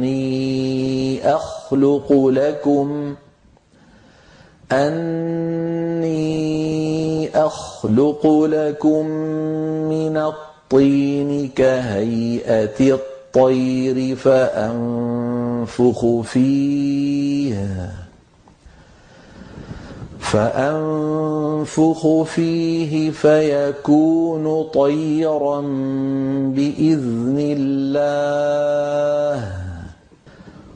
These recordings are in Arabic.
أني أخلق لكم أني أخلق لكم من الطين كهيئة الطير فأنفخ فيه فأنفخ فيه فيكون طيرا بإذن الله.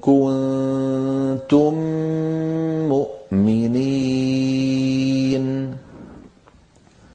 كنتم